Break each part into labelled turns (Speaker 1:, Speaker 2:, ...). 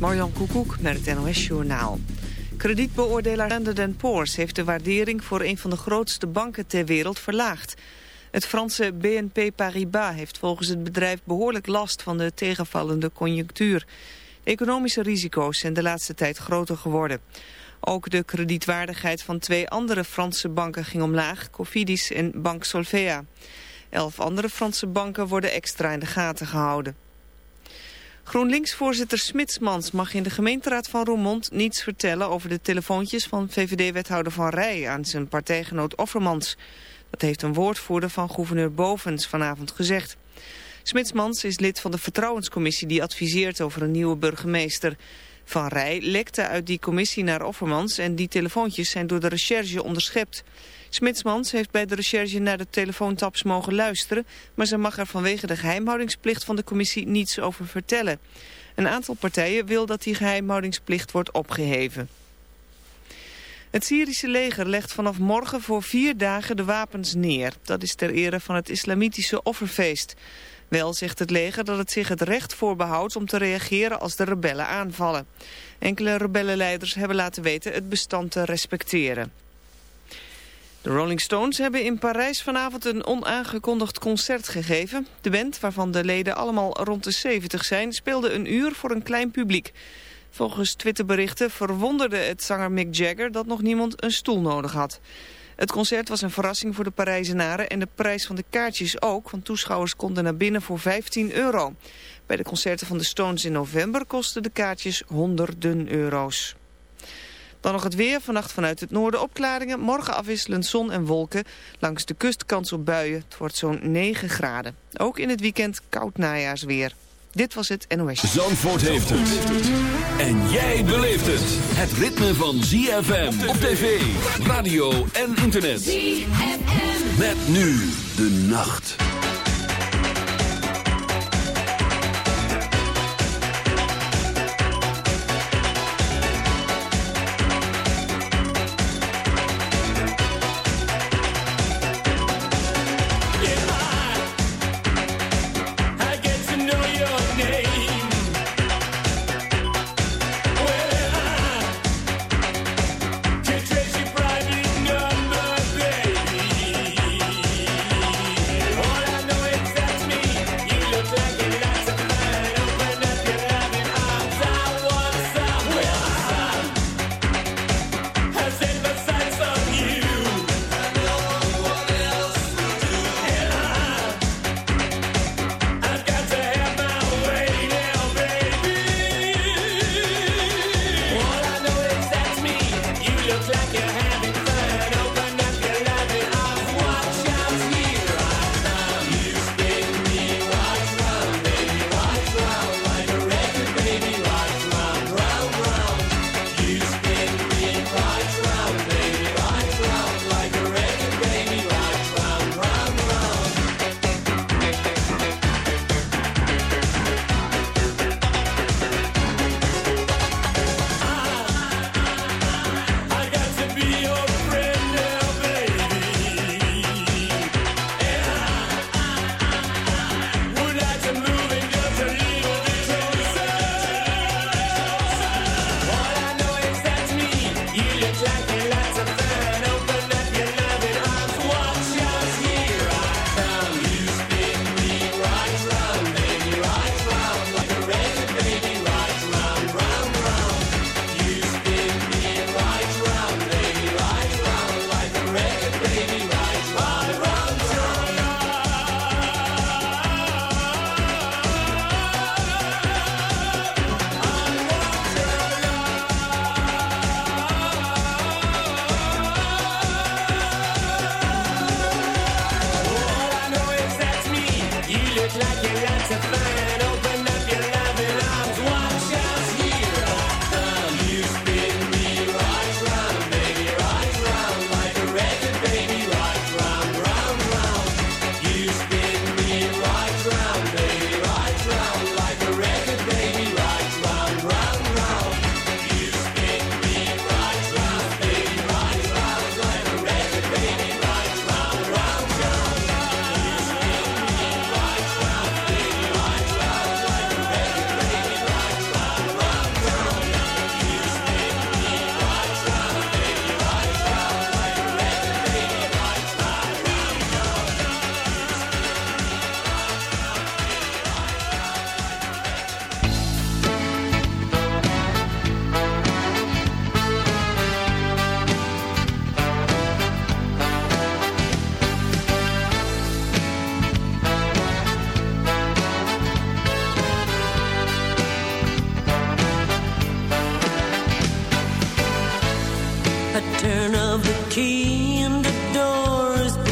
Speaker 1: Marjan Koekoek met het NOS Journaal. Kredietbeoordelaar Standard Poor's heeft de waardering voor een van de grootste banken ter wereld verlaagd. Het Franse BNP Paribas heeft volgens het bedrijf behoorlijk last van de tegenvallende conjunctuur. Economische risico's zijn de laatste tijd groter geworden. Ook de kredietwaardigheid van twee andere Franse banken ging omlaag, Cofidis en Bank Solvea. Elf andere Franse banken worden extra in de gaten gehouden. GroenLinks-voorzitter Smitsmans mag in de gemeenteraad van Roermond niets vertellen over de telefoontjes van VVD-wethouder Van Rij aan zijn partijgenoot Offermans. Dat heeft een woordvoerder van gouverneur Bovens vanavond gezegd. Smitsmans is lid van de vertrouwenscommissie die adviseert over een nieuwe burgemeester. Van Rij lekte uit die commissie naar Offermans en die telefoontjes zijn door de recherche onderschept. Smitsmans heeft bij de recherche naar de telefoontaps mogen luisteren, maar ze mag er vanwege de geheimhoudingsplicht van de commissie niets over vertellen. Een aantal partijen wil dat die geheimhoudingsplicht wordt opgeheven. Het Syrische leger legt vanaf morgen voor vier dagen de wapens neer. Dat is ter ere van het islamitische offerfeest. Wel zegt het leger dat het zich het recht voorbehoudt om te reageren als de rebellen aanvallen. Enkele rebellenleiders hebben laten weten het bestand te respecteren. De Rolling Stones hebben in Parijs vanavond een onaangekondigd concert gegeven. De band, waarvan de leden allemaal rond de 70 zijn, speelde een uur voor een klein publiek. Volgens Twitterberichten verwonderde het zanger Mick Jagger dat nog niemand een stoel nodig had. Het concert was een verrassing voor de Parijzenaren en de prijs van de kaartjes ook, want toeschouwers konden naar binnen voor 15 euro. Bij de concerten van de Stones in november kosten de kaartjes honderden euro's. Dan nog het weer. Vannacht vanuit het noorden opklaringen. Morgen afwisselend zon en wolken. Langs de kust kans op buien. Het wordt zo'n 9 graden. Ook in het weekend koud najaarsweer. Dit was het NOS.
Speaker 2: Zandvoort heeft het. En jij beleeft het. Het ritme van ZFM op tv, radio en internet. ZFM. Met nu de nacht.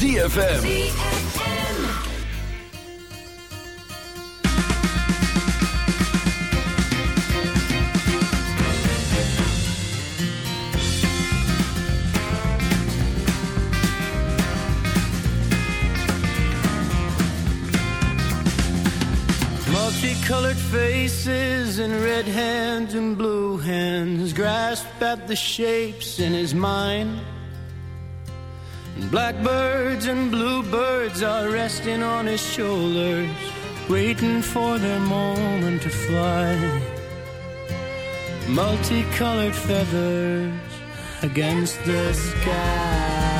Speaker 3: ZFM. Multicolored faces and red hands and blue hands grasp at the shapes in his mind resting on his shoulders, waiting for their moment to fly. Multicolored feathers against the sky.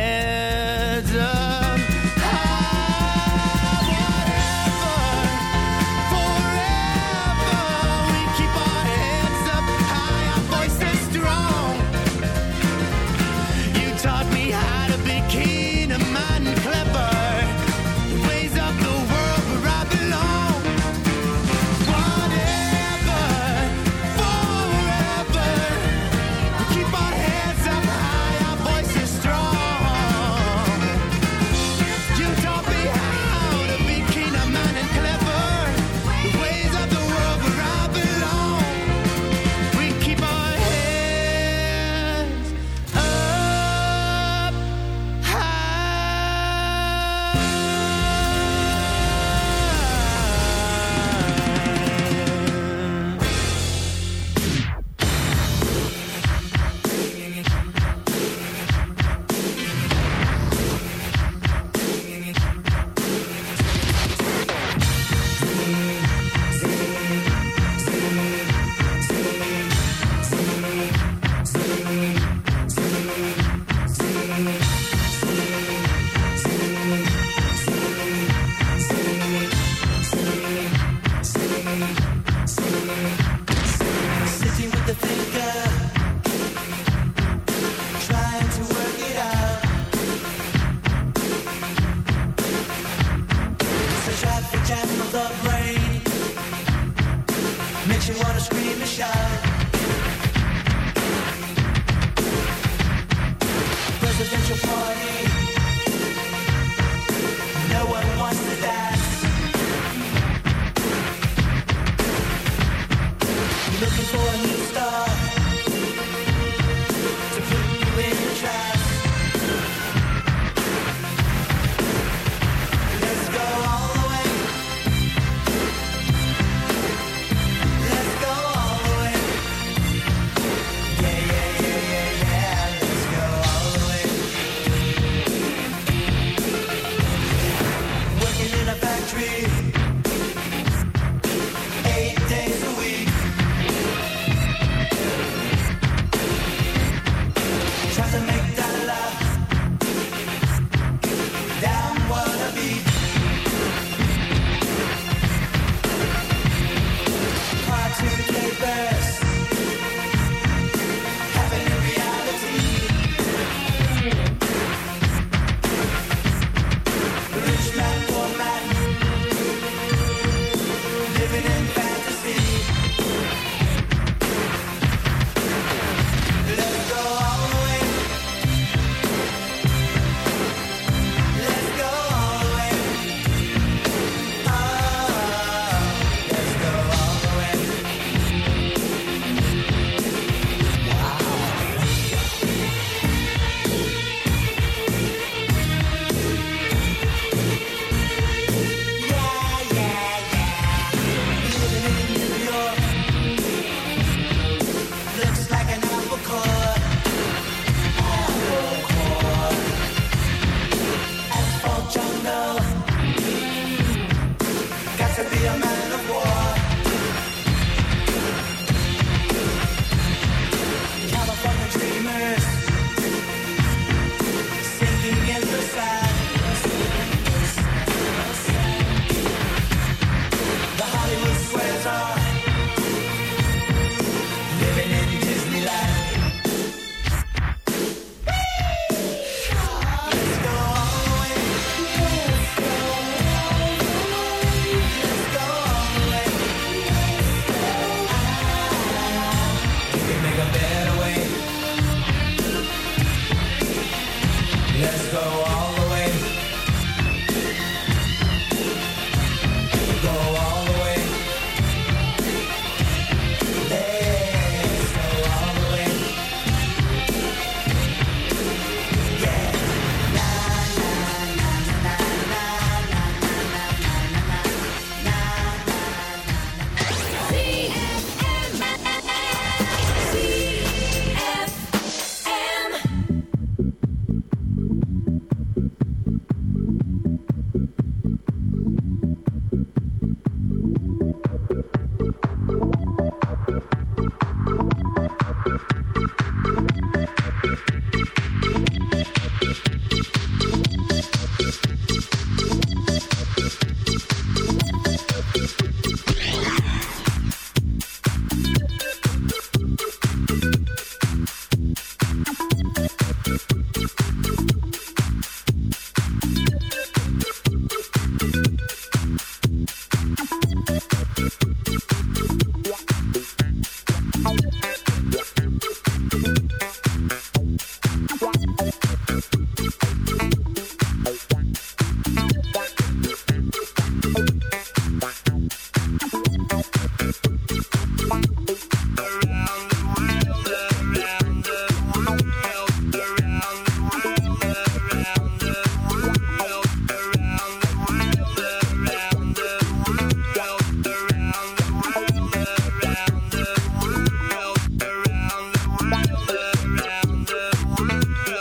Speaker 3: Yeah.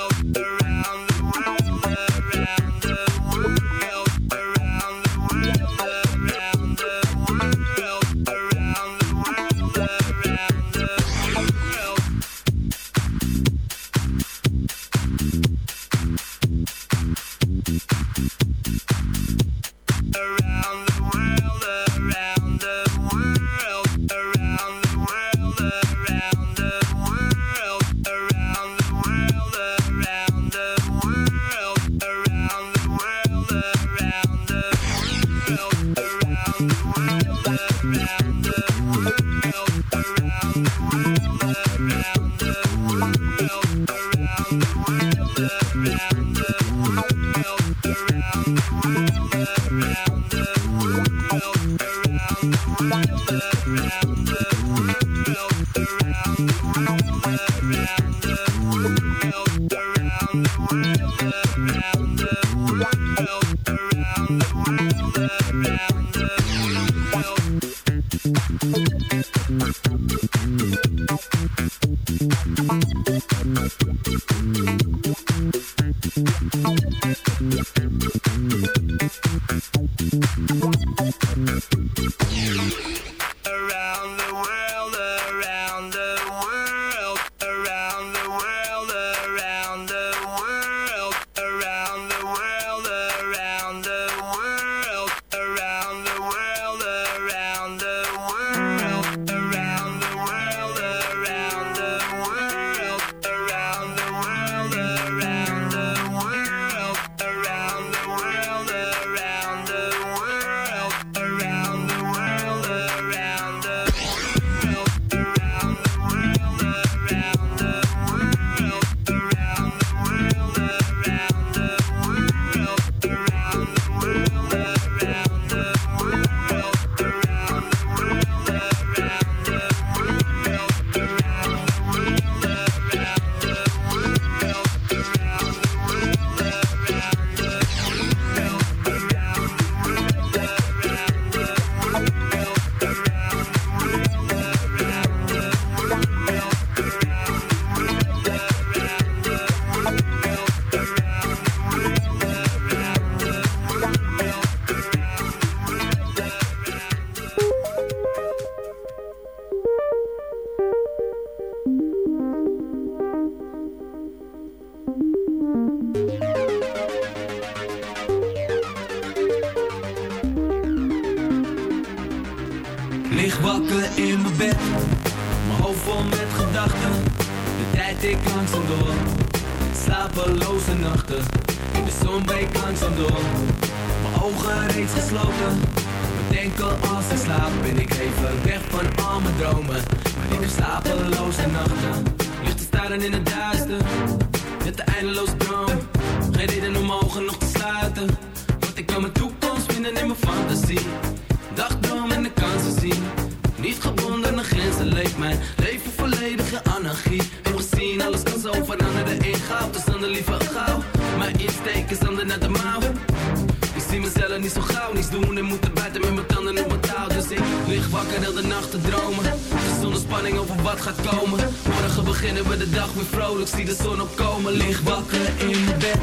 Speaker 3: dromen licht wakker in mijn bed.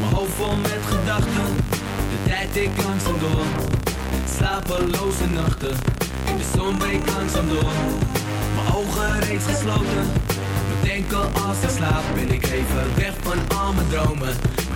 Speaker 3: Mijn
Speaker 4: hoofd vol met gedachten De tijd ik langzaam door. Slapeloze nachten in De zon breekt langzaam door. Mijn ogen reeds gesloten Mijn denken als ik slaap Ben ik even weg van al mijn dromen.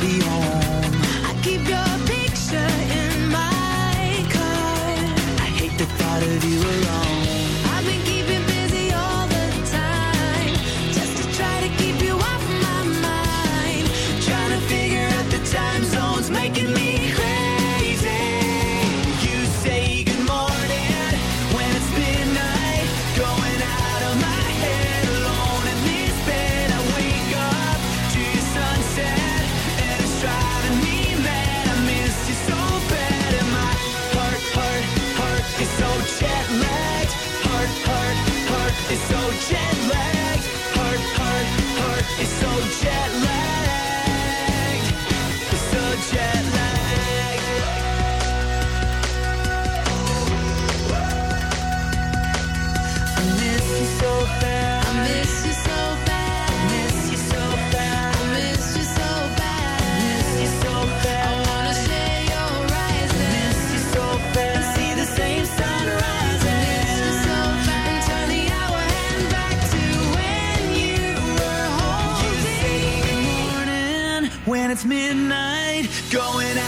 Speaker 5: i keep your picture in you alone. midnight going out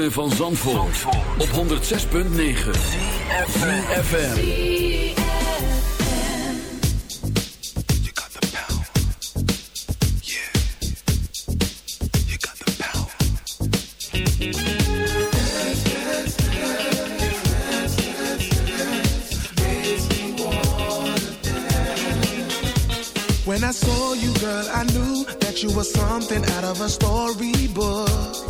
Speaker 6: Ritme van Zandvoort, op 106.9 FM.
Speaker 7: You got the power. Yeah. You got the power.
Speaker 8: When I saw you, girl, I knew that you were something out of a storybook.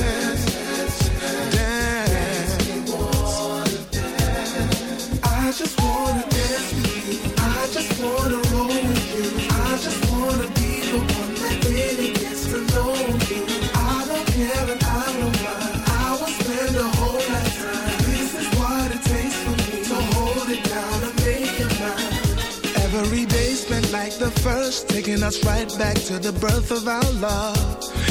Speaker 8: taking us right back to the birth of our love.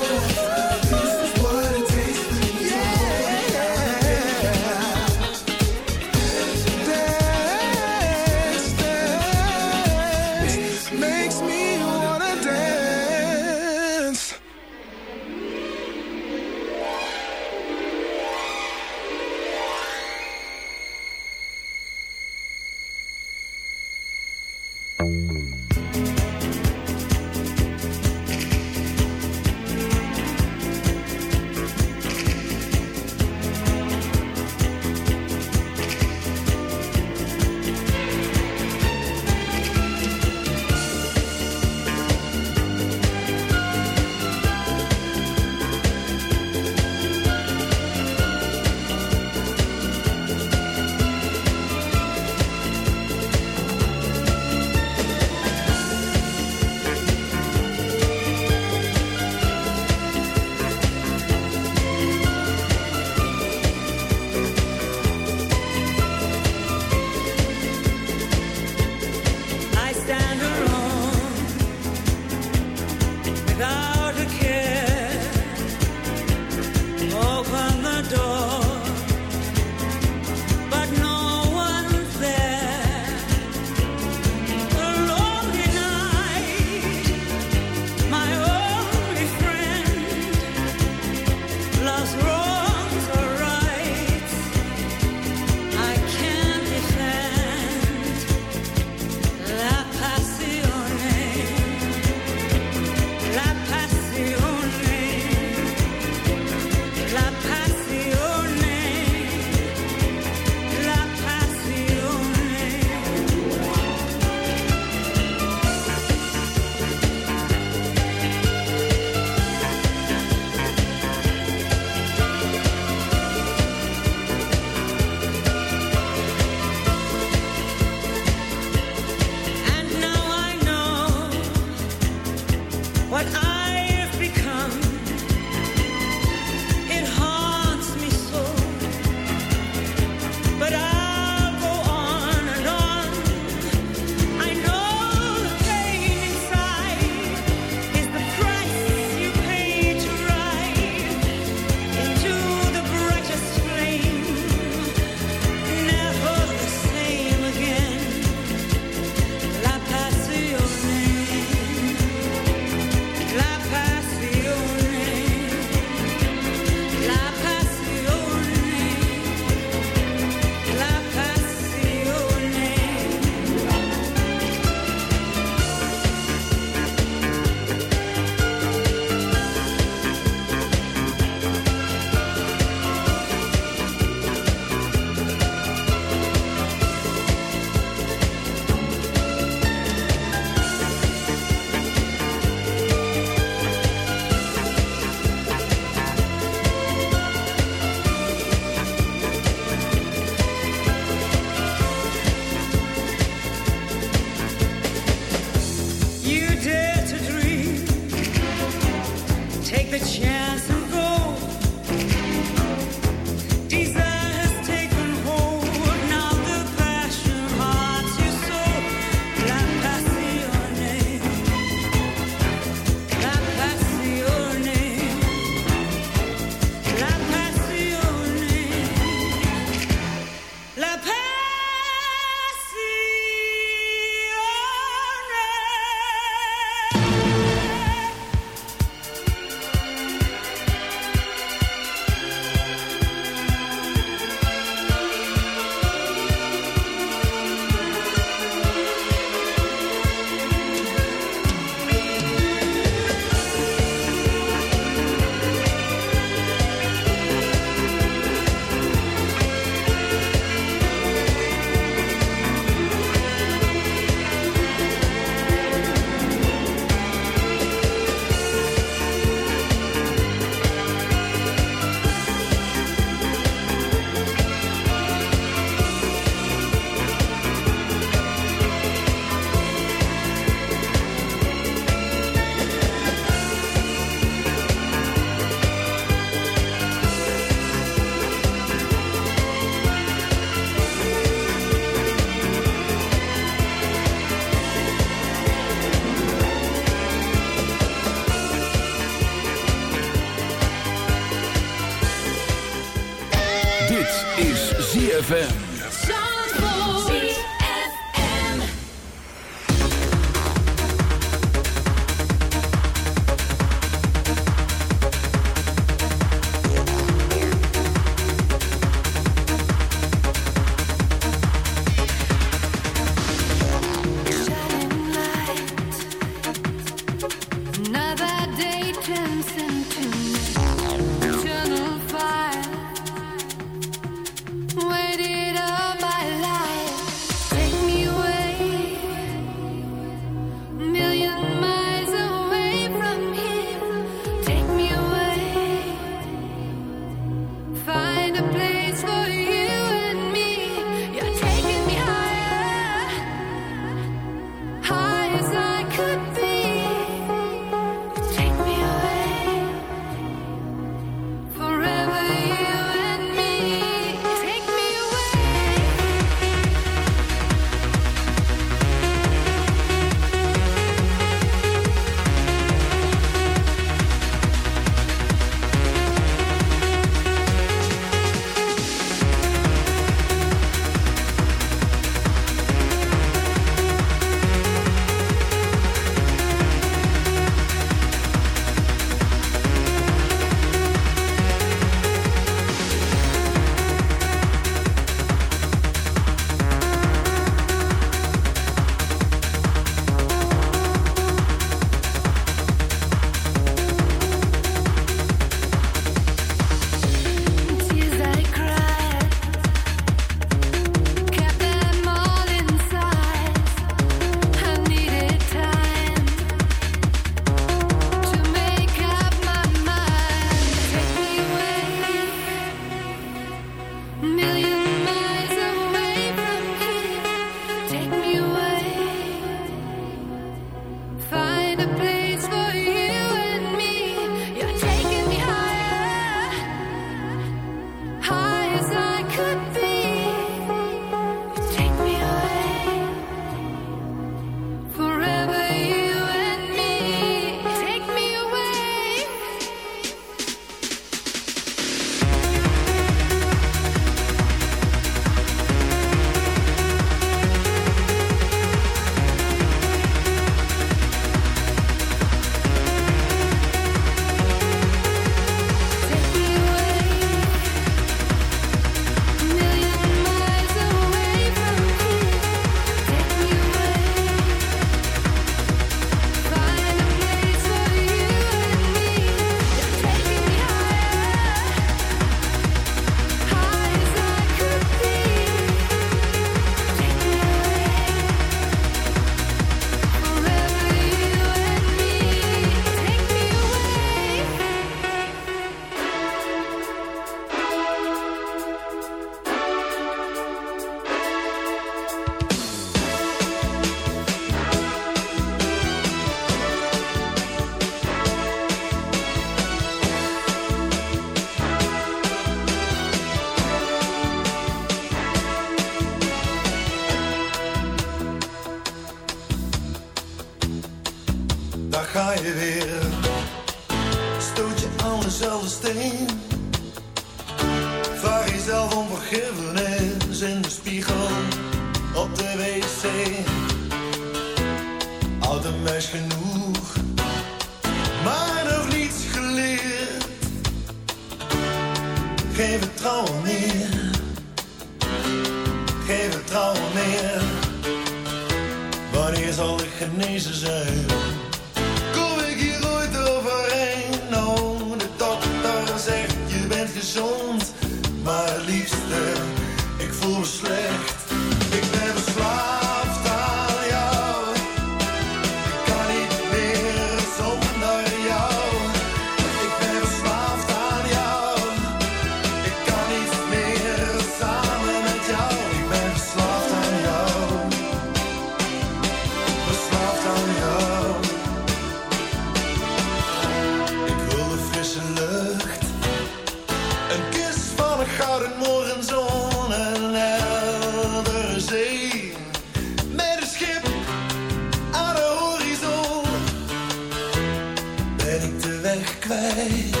Speaker 2: babe.